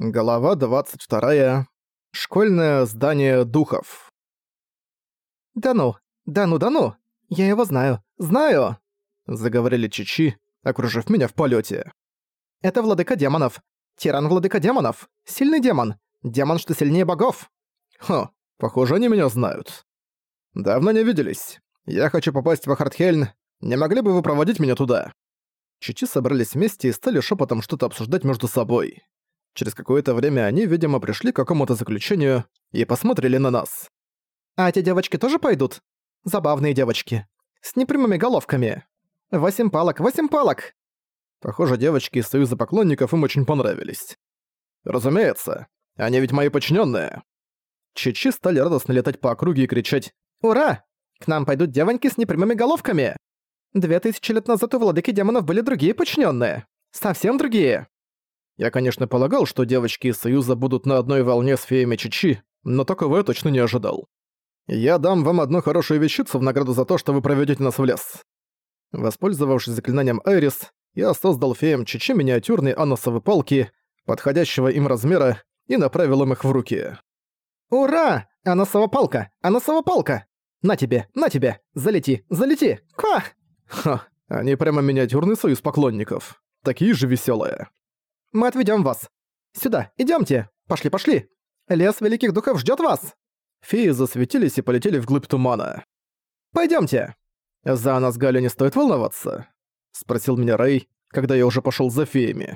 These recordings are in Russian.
Глава 22. Школьное здание духов. «Да ну, да ну, да ну! Я его знаю, знаю!» Заговорили Чичи, окружив меня в полете. «Это владыка демонов. Тиран-владыка демонов. Сильный демон. Демон, что сильнее богов». «Хо, похоже, они меня знают. Давно не виделись. Я хочу попасть в Ахартхельн. Не могли бы вы проводить меня туда?» Чичи собрались вместе и стали шепотом что-то обсуждать между собой. Через какое-то время они, видимо, пришли к какому-то заключению и посмотрели на нас. «А эти девочки тоже пойдут? Забавные девочки. С непрямыми головками. Восемь палок, восемь палок!» Похоже, девочки из Союза поклонников им очень понравились. «Разумеется, они ведь мои подчиненные. Чичи стали радостно летать по округе и кричать «Ура! К нам пойдут девоньки с непрямыми головками! Две тысячи лет назад у владыки демонов были другие подчиненные, Совсем другие!» Я, конечно, полагал, что девочки из Союза будут на одной волне с феями Чичи, но такого я точно не ожидал. Я дам вам одну хорошую вещицу в награду за то, что вы проведете нас в лес. Воспользовавшись заклинанием Айрис, я создал феям Чичи миниатюрные аносовые палки, подходящего им размера, и направил им их в руки. «Ура! Аносова палка! Аносова палка! На тебе, на тебе! Залети, залети! Ка!» Ха, они прямо миниатюрный союз поклонников. Такие же веселые. Мы отведем вас. Сюда, идемте. Пошли, пошли. Лес великих духов ждет вас. Феи засветились и полетели вглубь тумана. Пойдемте. За нас Галя не стоит волноваться? Спросил меня Рэй, когда я уже пошел за феями.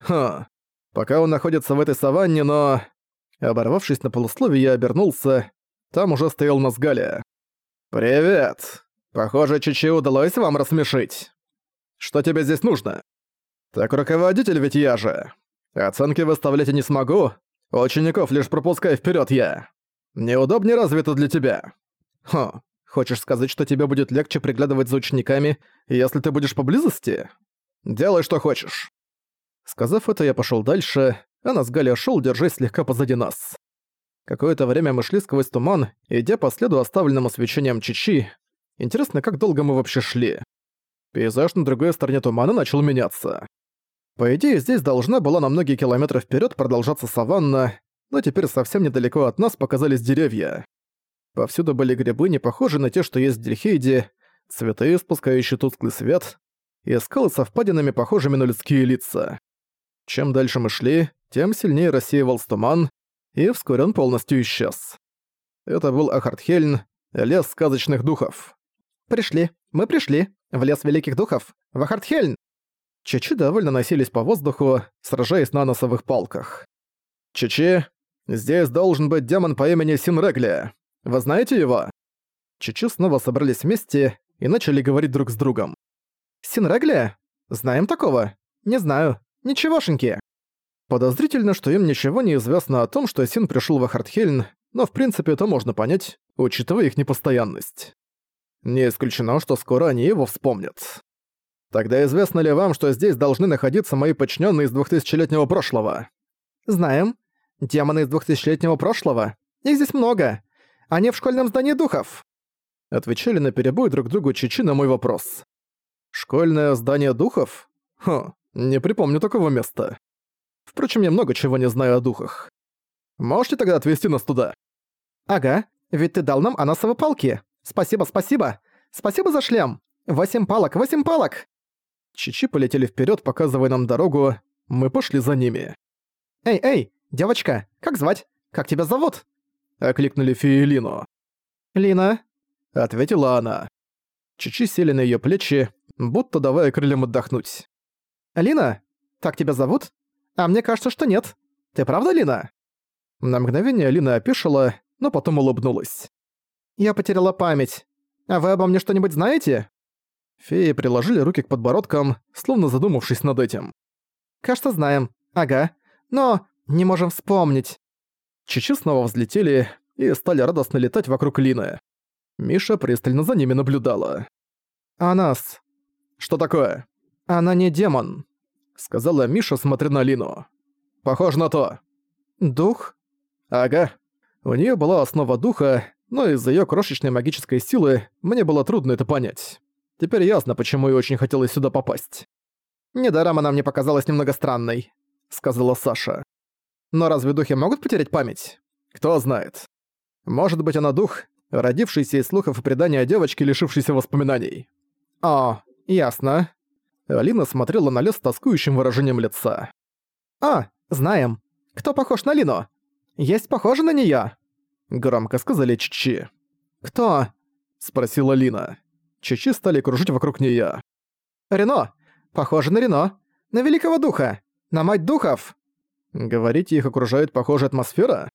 Ха, пока он находится в этой саванне, но... Оборвавшись на полусловие, я обернулся. Там уже стоял Назгаля. «Привет! Похоже, Чичи удалось вам рассмешить. Что тебе здесь нужно?» «Так руководитель ведь я же. Оценки выставлять я не смогу. Учеников лишь пропускай вперед я. Неудобнее разве это для тебя?» «Хм, хочешь сказать, что тебе будет легче приглядывать за учениками, если ты будешь поблизости? Делай, что хочешь». Сказав это, я пошел дальше, а Назгаля шел, держась слегка позади нас. Какое-то время мы шли сквозь туман, идя по следу оставленному свечением Чичи. Интересно, как долго мы вообще шли. Пейзаж на другой стороне тумана начал меняться. По идее, здесь должна была на многие километры вперед продолжаться саванна, но теперь совсем недалеко от нас показались деревья. Повсюду были грибы, не похожие на те, что есть в Дельхейде, цветы, спускающие тусклый свет, и скалы со впадинами, похожими на людские лица. Чем дальше мы шли, тем сильнее рассеивался туман, и вскоре он полностью исчез. Это был Ахартхельн, лес сказочных духов. «Пришли, мы пришли, в лес великих духов, в Ахартхельн!» Чичи довольно носились по воздуху, сражаясь на носовых палках. «Чичи, здесь должен быть демон по имени Синрегли. Вы знаете его?» Чичи снова собрались вместе и начали говорить друг с другом. «Синрегли? Знаем такого? Не знаю. Ничегошеньки». Подозрительно, что им ничего не известно о том, что Син пришел в Ахартхельн, но в принципе это можно понять, учитывая их непостоянность. Не исключено, что скоро они его вспомнят. Тогда известно ли вам, что здесь должны находиться мои подчиненные из двухтысячелетнего прошлого? Знаем. Демоны из двухтысячелетнего прошлого. Их здесь много. Они в школьном здании духов. Отвечали на перебой друг другу Чичи на мой вопрос. Школьное здание духов? Хм, не припомню такого места. Впрочем, я много чего не знаю о духах. Можете тогда отвезти нас туда? Ага, ведь ты дал нам анасовые палки. Спасибо, спасибо. Спасибо за шлем. Восемь палок, восемь палок. Чичи полетели вперед, показывая нам дорогу. Мы пошли за ними. «Эй, эй, девочка, как звать? Как тебя зовут?» Окликнули Лину. «Лина», — ответила она. Чичи сели на ее плечи, будто давая крыльям отдохнуть. «Лина? Так тебя зовут? А мне кажется, что нет. Ты правда Лина?» На мгновение Лина опешила, но потом улыбнулась. «Я потеряла память. А вы обо мне что-нибудь знаете?» Феи приложили руки к подбородкам, словно задумавшись над этим. «Кажется, знаем. Ага. Но не можем вспомнить». Чичи снова взлетели и стали радостно летать вокруг Лины. Миша пристально за ними наблюдала. «А нас?» «Что такое?» «Она не демон», — сказала Миша, смотря на Лину. «Похоже на то». «Дух?» «Ага. У нее была основа духа, но из-за ее крошечной магической силы мне было трудно это понять. Теперь ясно, почему ей очень хотелось сюда попасть. «Недаром она мне показалась немного странной», — сказала Саша. Но разве духи могут потерять память? Кто знает. Может быть, она дух, родившийся из слухов и преданий о девочке, лишившейся воспоминаний. О, ясно. Алина смотрела на лес с тоскующим выражением лица. «А, знаем. Кто похож на Лину? Есть похоже на неё?» Громко сказали Чичи. «Кто?» — спросила Лина. Чичи стали кружить вокруг неё. «Рено! Похоже на Рено! На Великого Духа! На Мать Духов!» Говорите, их окружает похожая атмосфера?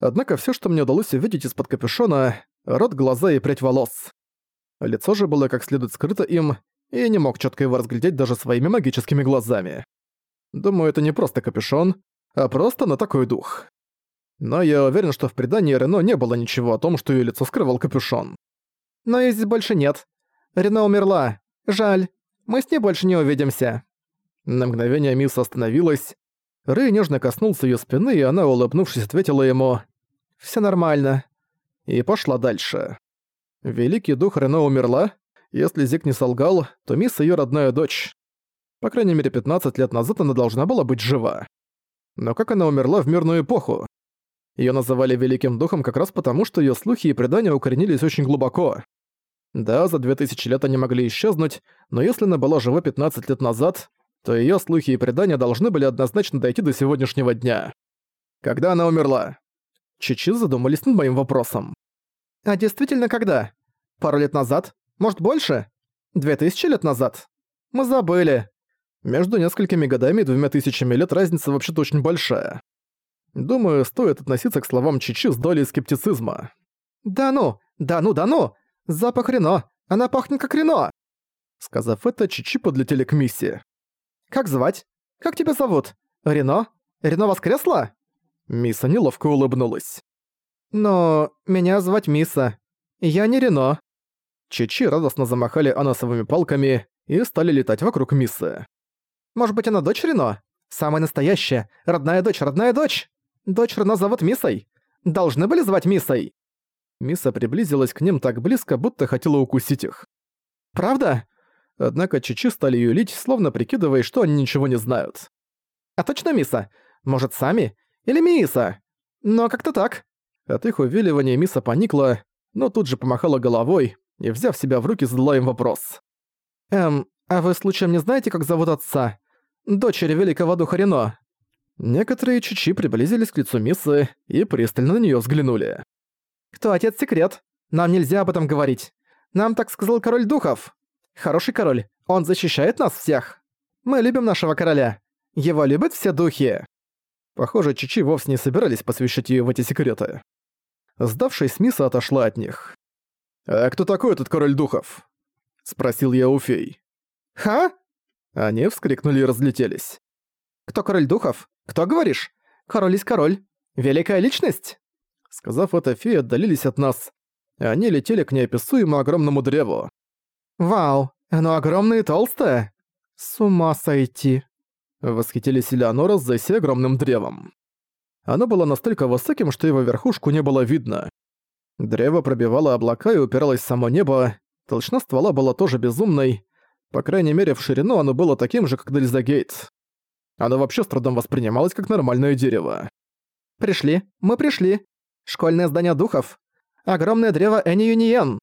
Однако всё, что мне удалось увидеть из-под капюшона — рот, глаза и прядь волос. Лицо же было как следует скрыто им, и я не мог чётко его разглядеть даже своими магическими глазами. Думаю, это не просто капюшон, а просто на такой дух. Но я уверен, что в предании Рено не было ничего о том, что её лицо скрывал капюшон. Но её здесь больше нет. Рено умерла. Жаль. Мы с ней больше не увидимся. На мгновение Мисс остановилась. Рэй нежно коснулся её спины, и она, улыбнувшись, ответила ему «Всё нормально». И пошла дальше. Великий дух Рено умерла. Если Зик не солгал, то Мисс её родная дочь. По крайней мере, 15 лет назад она должна была быть жива. Но как она умерла в мирную эпоху? Её называли Великим Духом как раз потому, что её слухи и предания укоренились очень глубоко. Да, за 2000 лет они могли исчезнуть, но если она была жива 15 лет назад, то её слухи и предания должны были однозначно дойти до сегодняшнего дня. Когда она умерла? Чичи задумались над моим вопросом. А действительно когда? Пару лет назад? Может, больше? Две тысячи лет назад? Мы забыли. Между несколькими годами и двумя тысячами лет разница вообще-то очень большая. Думаю, стоит относиться к словам Чичи с долей скептицизма. «Да ну! Да ну, да ну! Запах Рено! Она пахнет как Рено!» Сказав это, Чичи подлетели к Миссе. «Как звать? Как тебя зовут? Рено? Рено воскресла?» Мисса неловко улыбнулась. «Но меня звать Мисса. Я не Рено». Чичи радостно замахали анасовыми палками и стали летать вокруг Миссы. «Может быть, она дочь Рено? Самая настоящая, родная дочь, родная дочь! Дочь Рено зовут Миссой! Должны были звать Миссой!» Мисса приблизилась к ним так близко, будто хотела укусить их. «Правда?» Однако Чичи стали юлить, словно прикидывая, что они ничего не знают. «А точно Мисса? Может, сами? Или Миса? Но как-то так». От их увиливания Миса поникла, но тут же помахала головой и, взяв себя в руки, задала им вопрос. «Эм, а вы случаем не знаете, как зовут отца? Дочери великого духа Рено?» Некоторые чичи приблизились к лицу Миссы и пристально на неё взглянули. «Кто отец секрет? Нам нельзя об этом говорить. Нам так сказал король духов. Хороший король, он защищает нас всех. Мы любим нашего короля. Его любят все духи». Похоже, Чичи вовсе не собирались посвящать её в эти секреты. Сдавшись, Миса отошла от них. «А кто такой этот король духов?» — спросил я у фей. «Ха?» Они вскрикнули и разлетелись. «Кто король духов? Кто говоришь? Король есть король. Великая личность?» Сказав это, феи отдалились от нас. Они летели к неописуемо огромному древу. «Вау, оно огромное и толстое! С ума сойти!» Восхитились Элеонора за сей огромным древом. Оно было настолько высоким, что его верхушку не было видно. Древо пробивало облака и упиралось в само небо, толщина ствола была тоже безумной, по крайней мере в ширину оно было таким же, как Дельзагейт. Оно вообще с трудом воспринималось как нормальное дерево. «Пришли, мы пришли. Школьное здание духов. Огромное древо Эни Юниен».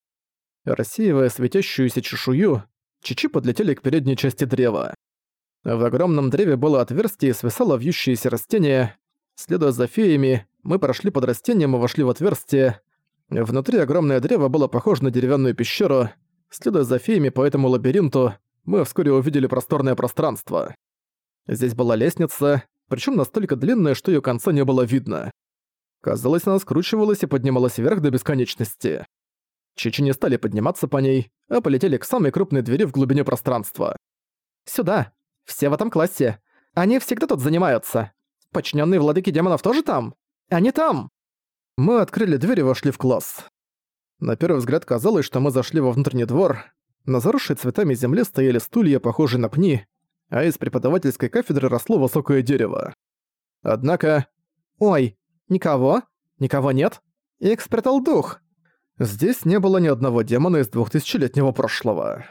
Рассеивая светящуюся чешую, чичи подлетели к передней части древа. В огромном древе было отверстие и свисало вьющееся растение. Следуя за феями, мы прошли под растением и вошли в отверстие. Внутри огромное древо было похоже на деревянную пещеру. Следуя за феями по этому лабиринту, мы вскоре увидели просторное пространство. Здесь была лестница, причем настолько длинная, что ее конца не было видно. Казалось, она скручивалась и поднималась вверх до бесконечности. Чичи не стали подниматься по ней, а полетели к самой крупной двери в глубине пространства. «Сюда! Все в этом классе! Они всегда тут занимаются! Подчиненные владыки демонов тоже там? Они там!» Мы открыли дверь и вошли в класс. На первый взгляд казалось, что мы зашли во внутренний двор. На заросшей цветами земле стояли стулья, похожие на пни, а из преподавательской кафедры росло высокое дерево. Однако... «Ой, никого? Никого нет? Экспертал дух!» Здесь не было ни одного демона из двухтысячелетнего прошлого.